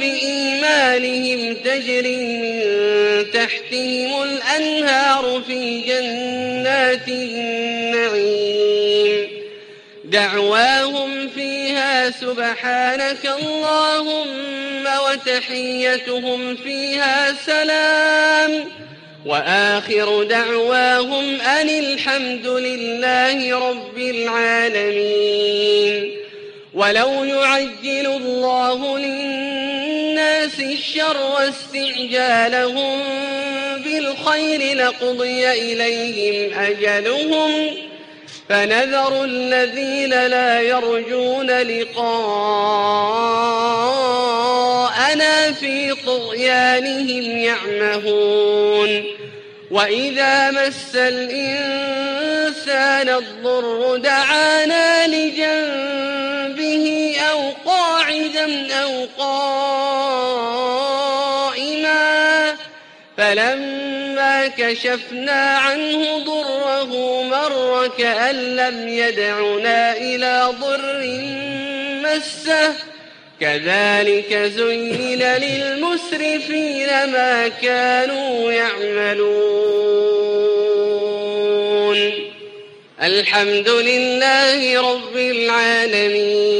بإيمانهم تجري من تحتهم الأنهار في جنات النعيم. دعواهم فيها سبحانك اللهم وتحيتهم فيها سلام. وآخر دعواهم أن الحمد لله رب العالمين. ولو يعجل الله للناس الشر واستعجالهم بالخير لقضي إليهم أجلهم فنذر الذين لا يرجون لقاءنا في طغيانهم يعمهون وإذا مس الإنسان الضر دعانا لجنبه أو قائما فلما كشفنا عنه ضره مر كأن لم يدعنا إلى ضر مسه كذلك زين للمسرفين ما كانوا يعملون الحمد لله رب العالمين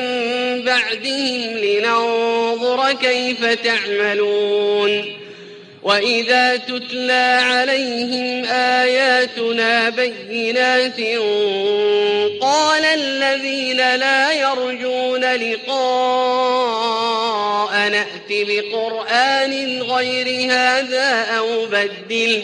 بعدهم لننظر كيف تعملون وإذا تتلى عليهم آياتنا بينات قال الذين لا يرجون لقاء نأت بقرآن غير هذا أو بدله